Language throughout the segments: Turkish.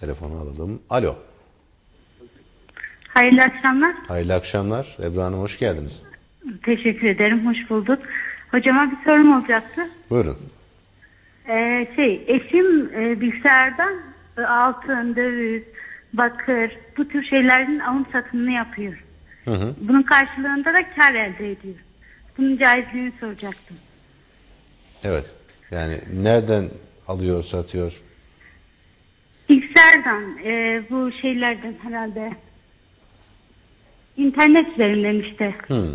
Telefonu alalım. Alo. Hayırlı akşamlar. Hayırlı akşamlar. Ebru Hanım hoş geldiniz. Teşekkür ederim. Hoş bulduk. Hocama bir sorum olacaktı. Buyurun. Ee, şey, eşim e, bilgisayardan e, altın, döviz, bakır bu tür şeylerin alım satımını yapıyor. Hı hı. Bunun karşılığında da kar elde ediyor. Bunun caizliğini soracaktım. Evet. Yani nereden alıyor, satıyor? Bilgisayardan, e, bu şeylerden herhalde. İnternet üzerinden işte. Hı.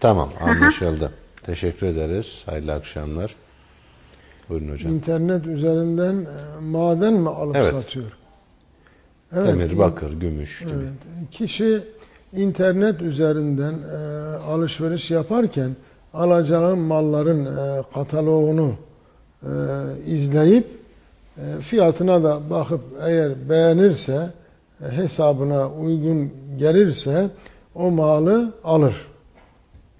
Tamam anlaşıldı. Teşekkür ederiz. Hayırlı akşamlar. Buyurun hocam. İnternet üzerinden e, maden mi alıp Evet. satıyor? Evet, Demir, bakır, gümüş gibi. Evet. Kişi internet üzerinden e, alışveriş yaparken alacağı malların e, kataloğunu e, izleyip e, fiyatına da bakıp eğer beğenirse e, hesabına uygun gelirse o malı alır.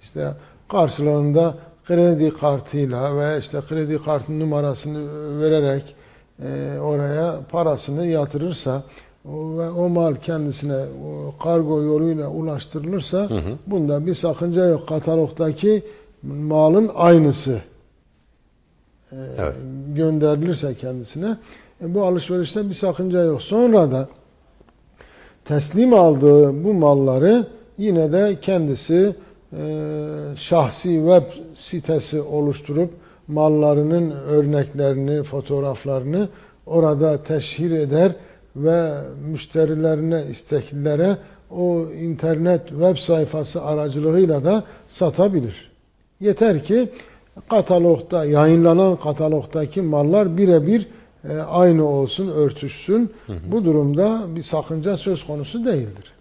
İşte karşılığında kredi kartıyla ve işte kredi kartı numarasını vererek e, oraya parasını yatırırsa ve o mal kendisine o kargo yoluyla ulaştırılırsa bunda bir sakınca yok. Katalogdaki malın aynısı Evet. gönderilirse kendisine e, bu alışverişte bir sakınca yok. Sonra da teslim aldığı bu malları yine de kendisi e, şahsi web sitesi oluşturup mallarının örneklerini, fotoğraflarını orada teşhir eder ve müşterilerine, isteklilere o internet web sayfası aracılığıyla da satabilir. Yeter ki katalogda yayınlanan katalogdaki mallar birebir e, aynı olsun, örtüşsün. Bu durumda bir sakınca söz konusu değildir.